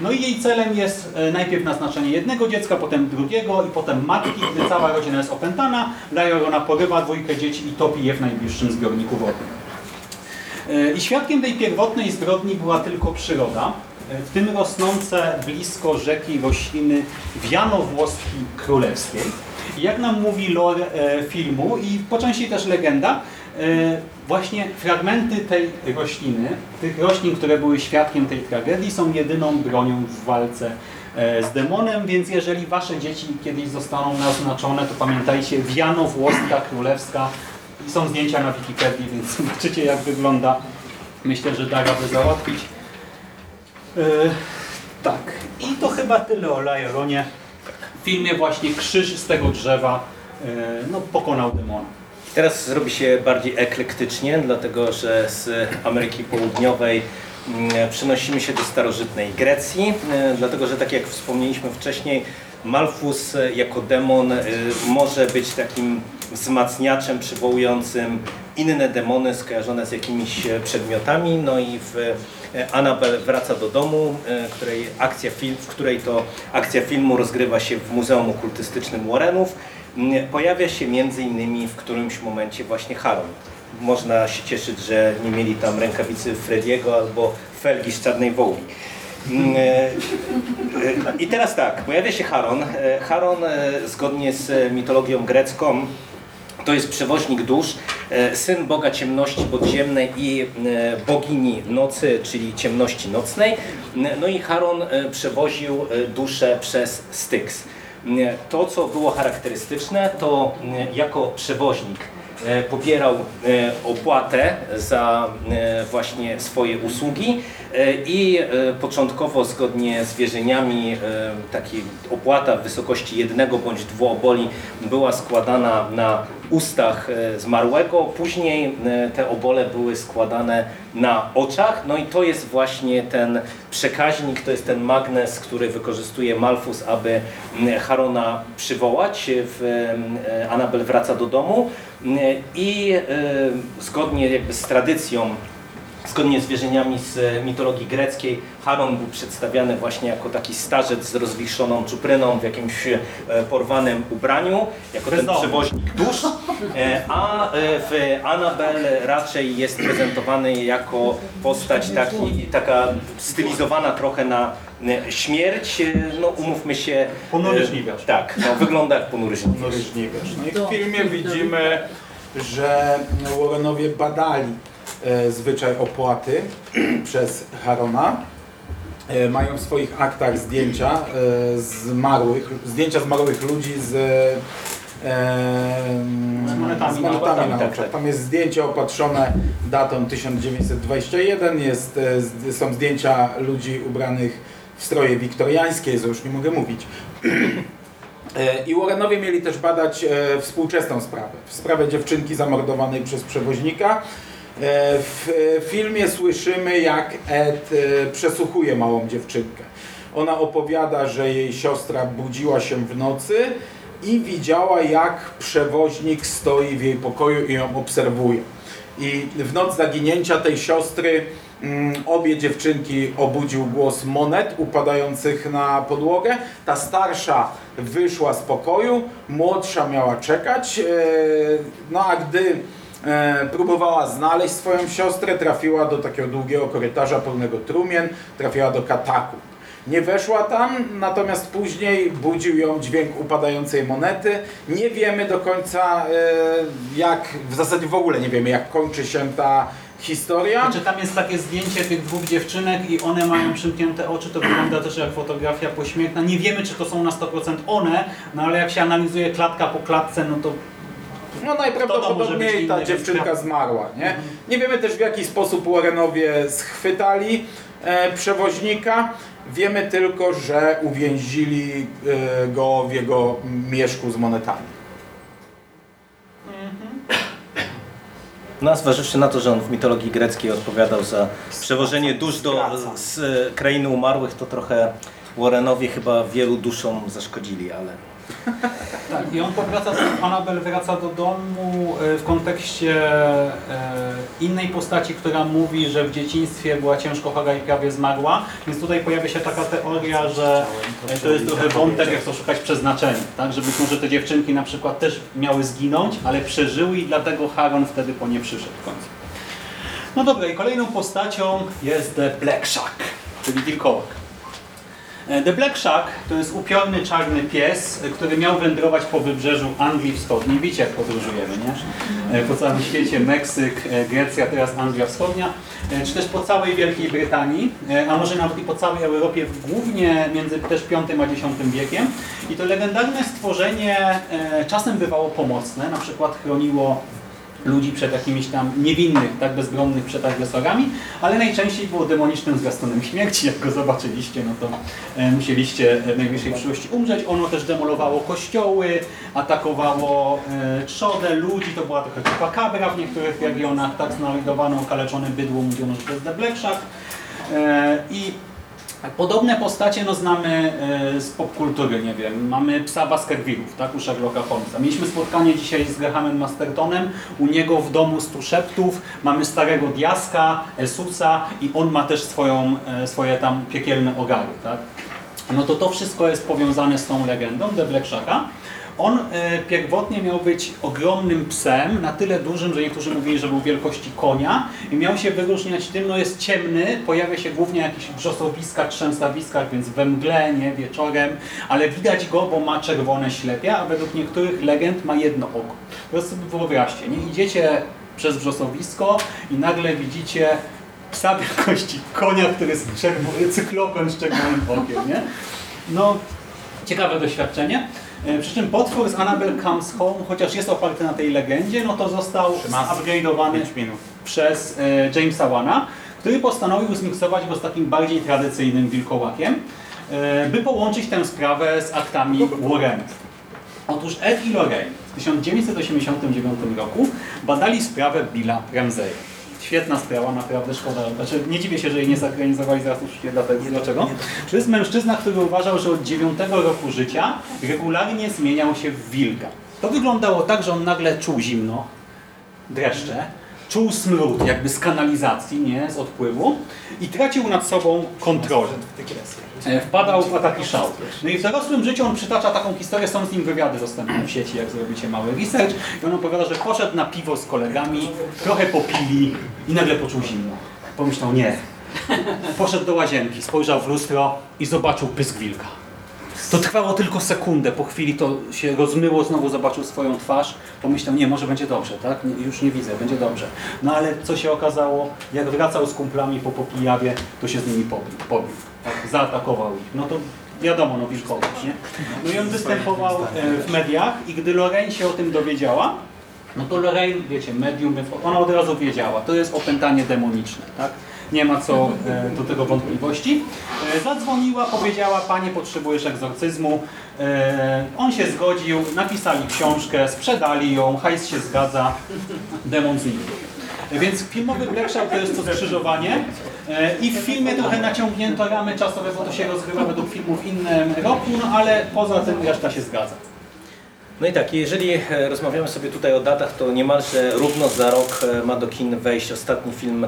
Speaker 1: No i jej celem jest e, najpierw naznaczenie jednego dziecka, potem drugiego i potem matki. Gdy cała rodzina jest opętana, Lajorona porywa dwójkę dzieci i topi je w najbliższym zbiorniku wodnym. E, I świadkiem tej pierwotnej zbrodni była tylko przyroda, e, w tym rosnące blisko rzeki rośliny wianowłoski królewskiej. Jak nam mówi lore e, filmu i po części też legenda, właśnie fragmenty tej rośliny, tych roślin, które były świadkiem tej tragedii, są jedyną bronią w walce z demonem, więc jeżeli wasze dzieci kiedyś zostaną naznaczone, to pamiętajcie, wianowłoska królewska i są zdjęcia na Wikipedii, więc zobaczycie jak wygląda. Myślę, że da radę załatwić. E, tak. I to chyba tyle o La Lloronie. W filmie właśnie krzyż z tego drzewa e, no, pokonał demona.
Speaker 2: Teraz zrobi się bardziej eklektycznie, dlatego że z Ameryki Południowej mm, przenosimy się do starożytnej Grecji, e, dlatego że tak jak wspomnieliśmy wcześniej, Malfus e, jako demon e, może być takim wzmacniaczem przywołującym inne demony skojarzone z jakimiś e, przedmiotami. No i w Annabel wraca do domu, której akcja film, w której to akcja filmu rozgrywa się w Muzeum Okultystycznym Warrenów. Mm, Pojawia się między innymi w którymś momencie właśnie Haron. Można się cieszyć, że nie mieli tam rękawicy Frediego albo felgi z czarnej wołgi. Mm, e, e, I teraz tak, pojawia się Charon. Charon e, zgodnie z mitologią grecką to jest przewoźnik dusz, syn Boga ciemności podziemnej i bogini nocy, czyli ciemności nocnej. No i Charon przewoził duszę przez Styx. To, co było charakterystyczne, to jako przewoźnik pobierał e, opłatę za e, właśnie swoje usługi e, i e, początkowo zgodnie z wierzeniami e, taki opłata w wysokości jednego bądź dwóch oboli była składana na ustach e, zmarłego, później e, te obole były składane na oczach, no i to jest właśnie ten przekaźnik, to jest ten magnes, który wykorzystuje Malfus, aby Harona przywołać. E, Anabel wraca do domu. I zgodnie jakby z tradycją Zgodnie z wierzeniami z mitologii greckiej, Charon był przedstawiany właśnie jako taki starzec z rozwiszoną czupryną w jakimś e, porwanym ubraniu, jako ten przewoźnik dusz, e, a e, w Annabel raczej jest prezentowany jako postać taki, taka stylizowana trochę na e, śmierć. E, No umówmy się...
Speaker 1: Ponury
Speaker 2: e,
Speaker 1: żniwiarz.
Speaker 2: Tak, no, wygląda jak ponury żniwiarz.
Speaker 3: No i w filmie widzimy, że Warrenowie badali e, zwyczaj opłaty przez Harona. E, mają w swoich aktach zdjęcia e, zmarłych, zdjęcia zmarłych ludzi z, e,
Speaker 1: Z monetami
Speaker 3: z
Speaker 1: na
Speaker 3: monetami na
Speaker 2: tak,
Speaker 3: oczach.
Speaker 2: tak.
Speaker 3: Tam jest zdjęcie opatrzone datą 1921, jest, e, są zdjęcia ludzi ubranych w stroje wiktoriańskie, co już nie mogę mówić. E, I Warrenowie mieli też badać e, współczesną sprawę. Sprawę dziewczynki zamordowanej przez przewoźnika. E, w e, filmie słyszymy, jak Ed e, przesłuchuje małą dziewczynkę. Ona opowiada, że jej siostra budziła się w nocy i widziała, jak przewoźnik stoi w jej pokoju i ją obserwuje. I w noc zaginięcia tej siostry mm, obie dziewczynki obudził głos monet upadających na podłogę. Ta starsza wyszła z pokoju, młodsza miała czekać. No a gdy e, próbowała znaleźć swoją siostrę, trafiła do takiego długiego korytarza pełnego trumien, trafiła do kataku. Nie weszła tam, natomiast później budził ją dźwięk upadającej monety. Nie wiemy do końca e, jak, w zasadzie w ogóle nie wiemy jak kończy się ta historia.
Speaker 1: Znaczy tam jest takie zdjęcie tych dwóch dziewczynek i one mają przymknięte oczy, to wygląda też jak fotografia pośmiertna. Nie wiemy, czy to są na 100% one, no ale jak się analizuje klatka po klatce, no to
Speaker 3: No najprawdopodobniej ta dziewczynka zmarła, nie? Nie wiemy też w jaki sposób Warrenowie schwytali e, przewoźnika. Wiemy tylko, że uwięzili e, go w jego mieszku z monetami.
Speaker 2: No, a zważywszy na to, że on w mitologii greckiej odpowiadał za przewożenie dusz do,
Speaker 1: Skraca.
Speaker 2: z e, krainy umarłych, to trochę Warrenowie chyba wielu duszom zaszkodzili, ale...
Speaker 1: Tak, i on powraca, Anabel wraca do domu e, w kontekście e, innej postaci, która mówi, że w dzieciństwie była ciężko chora i prawie zmarła. Więc tutaj pojawia się taka teoria, że e, to jest trochę wątek, jak to szukać przeznaczenia. Tak? Że być może te dziewczynki na przykład też miały zginąć, ale przeżyły i dlatego Haron wtedy po nie przyszedł w końcu. No dobra, i kolejną postacią jest The Black Shack, czyli wilkołak. E, The Black Shack to jest upiorny czarny pies, e, który miał wędrować po wybrzeżu Anglii Wschodniej. Wiecie jak podróżujemy, nie? E, Po całym świecie, Meksyk, Grecja, teraz Anglia Wschodnia, czy też po całej Wielkiej Brytanii, a może nawet i po całej Europie, głównie między też V a X wiekiem. I to legendarne stworzenie czasem bywało pomocne, na przykład chroniło ludzi przed jakimiś tam niewinnych, tak bezbronnych przed agresorami, ale najczęściej było demonicznym zwiastunem śmierci. Jak go zobaczyliście, no to e, musieliście w najbliższej przyszłości umrzeć. Ono też demolowało kościoły, atakowało e, trzodę, ludzi, to była trochę chupacabra w niektórych regionach, tak znajdowaną okaleczone bydło, mówiono, że to jest The Black Shack. E, I Podobne postacie no, znamy e, z popkultury, nie wiem, mamy psa Baskervillów, tak, u Sherlocka Holmesa. Mieliśmy spotkanie dzisiaj z Grahamem Mastertonem, u niego w domu stu szeptów, mamy starego Diaska, Esusa i on ma też swoją, e, swoje tam piekielne ogary, tak. No to to wszystko jest powiązane z tą legendą The Black Shacka. On e, pierwotnie miał być ogromnym psem, na tyle dużym, że niektórzy mówili, że był wielkości konia i miał się wyróżniać tym, no jest ciemny, pojawia się głównie w jakichś brzosowiskach, trzęsawiskach, więc we mgle, nie, wieczorem, ale widać go, bo ma czerwone ślepia, a według niektórych legend ma jedno oko. Teraz sobie wyobraźcie, nie idziecie przez brzosowisko i nagle widzicie psa wielkości konia, który jest czerwony, cyklopem z czerwonym okiem, nie? No, ciekawe doświadczenie. E, Przy czym potwór z Annabelle Comes Home, chociaż jest oparty na tej legendzie, no to został upgrade'owany
Speaker 3: 5 minut.
Speaker 1: przez e, Jamesa Wana, który postanowił zmiksować go z takim bardziej tradycyjnym wilkołakiem, e, by połączyć tę sprawę z aktami Warrenów. Otóż Ed i Lorraine w 1989 roku badali sprawę Billa Ramseya. Świetna sprawa, naprawdę szkoda. Znaczy, nie dziwię się, że jej nie zakranizowali, zaraz usłyszycie dlatego. Dlaczego? To jest mężczyzna, który uważał, że od 9 roku życia regularnie zmieniał się w wilka. To wyglądało tak, że on nagle czuł zimno, dreszcze, czuł smród jakby z kanalizacji, nie, z odpływu i tracił nad sobą kontrolę. E, Wpadał w ataki szału. No i w dorosłym życiu on przytacza taką historię, są z nim wywiady dostępne w sieci, jak zrobicie mały research i on opowiada, że poszedł na piwo z kolegami, trochę popili i nagle poczuł zimno. Pomyślał, nie. Poszedł do łazienki, spojrzał w lustro i zobaczył pysk wilka. To trwało tylko sekundę, po chwili to się rozmyło, znowu zobaczył swoją twarz, pomyślał, nie, może będzie dobrze, tak? Już nie widzę, będzie dobrze. No ale co się okazało, jak wracał z kumplami po popijawie, to się z nimi pobił, pobił tak? zaatakował ich. No to wiadomo, no wilkować, nie? No i on występował e, w mediach i gdy Lorraine się o tym dowiedziała, no to Lorraine, wiecie, medium, ona od razu wiedziała, to jest opętanie demoniczne, tak? Nie ma co e, do tego wątpliwości. E, zadzwoniła, powiedziała, panie potrzebujesz egzorcyzmu. E, on się zgodził, napisali książkę, sprzedali ją, hajs się zgadza, demon znikł. Więc filmowy Black to jest to skrzyżowanie i w filmie trochę naciągnięto ramy czasowe, bo to się rozgrywa według filmu w innym roku, no ale poza tym reszta się zgadza.
Speaker 2: No i tak, jeżeli rozmawiamy sobie tutaj o datach, to niemalże równo za rok ma do kin wejść ostatni film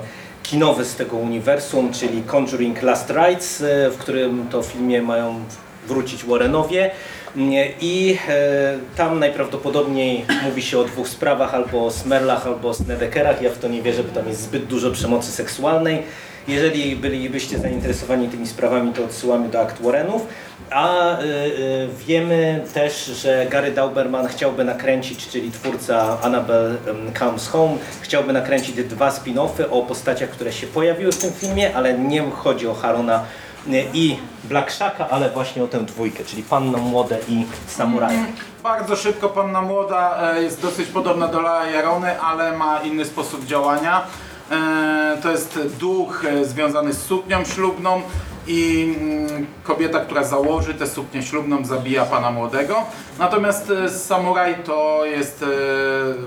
Speaker 2: kinowy z tego uniwersum, czyli Conjuring Last Rites, e, w którym to filmie mają wrócić Warrenowie. Nie, I e, tam najprawdopodobniej mówi się o dwóch sprawach, albo o Smerlach, albo o Snedekerach. Ja w to nie wierzę, bo tam jest zbyt dużo przemocy seksualnej. Jeżeli bylibyście zainteresowani tymi sprawami, to odsyłamy do akt Warrenów. A y, y, wiemy też, że Gary Dauberman chciałby nakręcić, czyli twórca Annabelle Comes Home, chciałby nakręcić dwa spin-offy o postaciach, które się pojawiły w tym filmie, ale nie chodzi o Harona y, i Black Shaka, ale właśnie o tę dwójkę, czyli Panno Młode i Samuraja.
Speaker 3: Bardzo szybko panna młoda e, jest dosyć podobna do La Jarony, ale ma inny sposób działania. E, To jest duch e, związany z suknią ślubną i mm, kobieta, która założy tę suknię ślubną zabija pana młodego. Natomiast e, samuraj to jest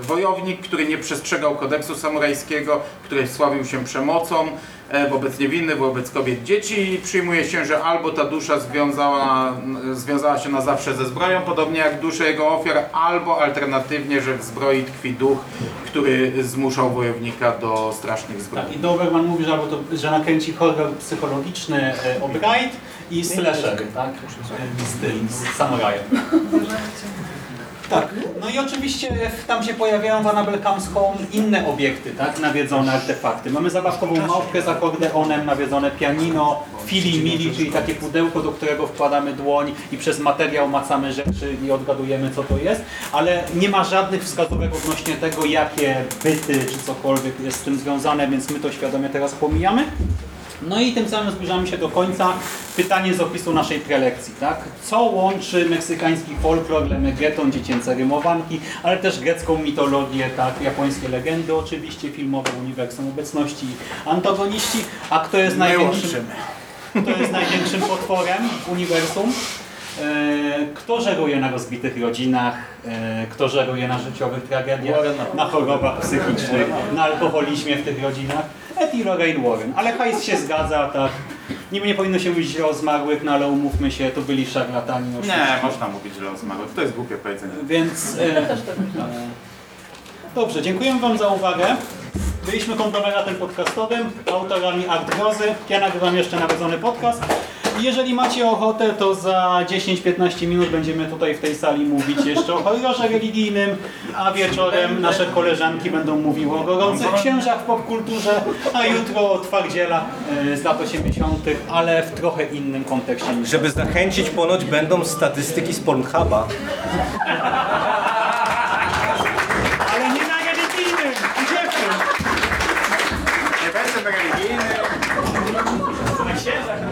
Speaker 3: wojownik, który nie przestrzegał kodeksu samurajskiego, który sławił się przemocą wobec niewinnych, wobec kobiet, dzieci i przyjmuje się, że albo ta dusza związała, związała się na zawsze ze zbroją, podobnie jak dusze jego ofiar, albo alternatywnie, że w zbroi tkwi duch, który zmuszał wojownika do strasznych zbrodni.
Speaker 1: Tak, i Doberman mówi, że, albo to, że nakręci horror psychologiczny e, o Bright i slasher, tak? Z tym, z samurajem. Tak, no i oczywiście tam się pojawiają w Annabelle Comes Home inne obiekty, tak, nawiedzone artefakty. Mamy zabawkową małpkę z akordeonem, nawiedzone pianino, fili mili, czyli takie pudełko, do którego wkładamy dłoń i przez materiał macamy rzeczy i odgadujemy co to jest, ale nie ma żadnych wskazówek odnośnie tego, jakie byty czy cokolwiek jest z tym związane, więc my to świadomie teraz pomijamy. No i tym samym zbliżamy się do końca. Pytanie z opisu naszej prelekcji, tak? Co łączy meksykański folklor, lemegeton, dziecięce rymowanki, ale też grecką mitologię, tak? Japońskie legendy oczywiście, filmowe uniwersum obecności, antagoniści, a kto jest
Speaker 3: My
Speaker 1: największym,
Speaker 3: łączymy.
Speaker 1: kto jest największym potworem w uniwersum? E, Kto żeruje na rozbitych rodzinach, e, kto żeruje na życiowych tragediach, na chorobach psychicznych, na alkoholizmie w tych rodzinach? Ed i Lorraine Warren. Ale hajs się zgadza, tak. Niby nie powinno się mówić źle o zmarłych, no ale umówmy się, to byli szarlatani. oczywiście.
Speaker 3: Nie, można mówić źle o zmarłych. To jest głupie powiedzenie.
Speaker 1: Więc... E, e, dobrze, dziękujemy Wam za uwagę. Byliśmy konglomeratem podcastowym, autorami Art Grozy. Ja nagrywam jeszcze nawiedzony podcast. Jeżeli macie ochotę, to za 10-15 minut będziemy tutaj w tej sali mówić jeszcze o horrorze religijnym, a wieczorem nasze koleżanki będą mówiły o gorących księżach w popkulturze, a jutro o twardziela e, z lat 80., ale w trochę innym kontekście niż
Speaker 2: Żeby zachęcić, ponoć będą statystyki z Pornhuba.
Speaker 1: Ale nie na religijnym! Gdzie?
Speaker 3: Nie będę religijny.
Speaker 1: Na księżach